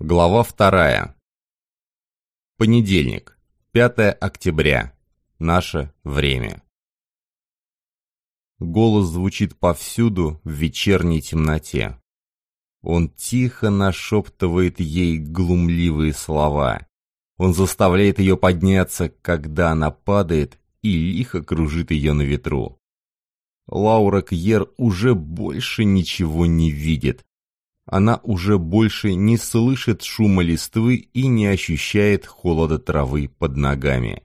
Глава вторая. Понедельник, 5 октября. Наше время. Голос звучит повсюду в вечерней темноте. Он тихо нашептывает ей глумливые слова. Он заставляет ее подняться, когда она падает, и лихо кружит ее на ветру. Лаура Кьер уже больше ничего не видит, она уже больше не слышит шума листвы и не ощущает холода травы под ногами.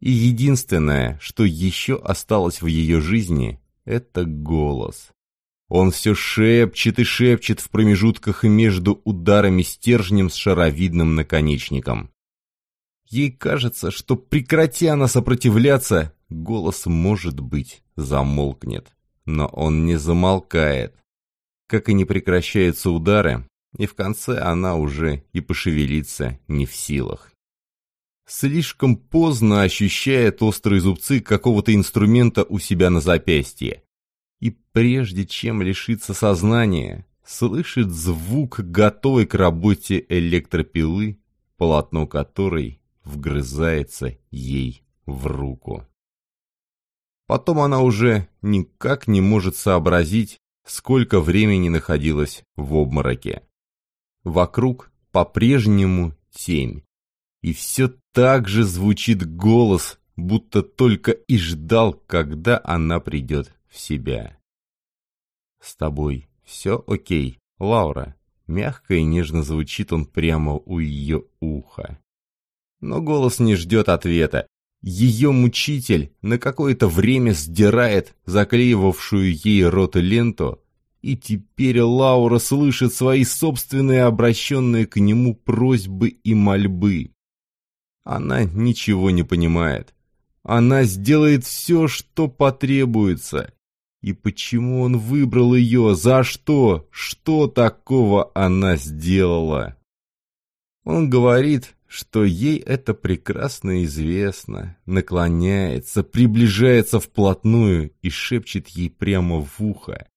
И единственное, что еще осталось в ее жизни, это голос. Он все шепчет и шепчет в промежутках между ударами стержнем с шаровидным наконечником. Ей кажется, что прекрати она сопротивляться, голос, может быть, замолкнет. Но он не замолкает как и не прекращаются удары, и в конце она уже и пошевелиться не в силах. Слишком поздно ощущает острые зубцы какого-то инструмента у себя на запястье. И прежде чем лишиться сознания, слышит звук, готовой к работе электропилы, полотно которой вгрызается ей в руку. Потом она уже никак не может сообразить, сколько времени находилась в обмороке. Вокруг по-прежнему тень. И все так же звучит голос, будто только и ждал, когда она придет в себя. «С тобой все окей, Лаура?» Мягко и нежно звучит он прямо у ее уха. Но голос не ждет ответа. Ее мучитель на какое-то время сдирает заклеивавшую ей рот ленту, и теперь Лаура слышит свои собственные обращенные к нему просьбы и мольбы. Она ничего не понимает. Она сделает все, что потребуется. И почему он выбрал ее? За что? Что такого она сделала? Он говорит, что ей это прекрасно известно, наклоняется, приближается вплотную и шепчет ей прямо в ухо.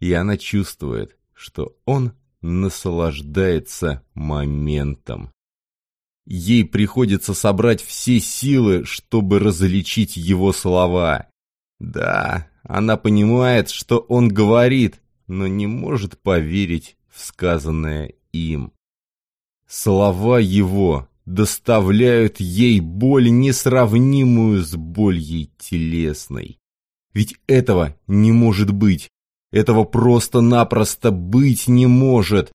И она чувствует, что он наслаждается моментом. Ей приходится собрать все силы, чтобы различить его слова. Да, она понимает, что он говорит, но не может поверить в сказанное им. Слова его доставляют ей боль, несравнимую с болью телесной. Ведь этого не может быть. Этого просто-напросто быть не может.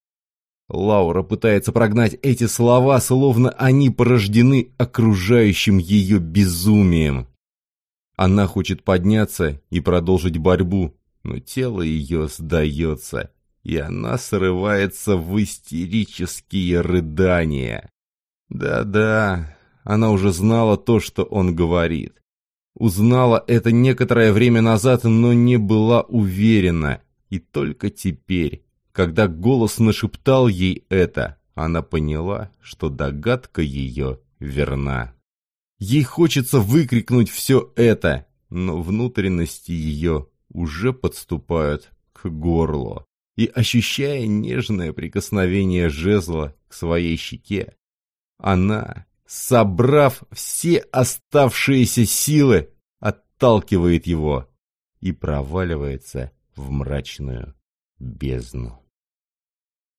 Лаура пытается прогнать эти слова, словно они порождены окружающим ее безумием. Она хочет подняться и продолжить борьбу, но тело ее сдается, и она срывается в истерические рыдания. Да-да, она уже знала то, что он говорит. Узнала это некоторое время назад, но не была уверена. И только теперь, когда голос нашептал ей это, она поняла, что догадка ее верна. Ей хочется выкрикнуть все это, но внутренности ее уже подступают к горлу. И ощущая нежное прикосновение жезла к своей щеке, она, собрав все оставшиеся силы, отталкивает его и проваливается в мрачную бездну.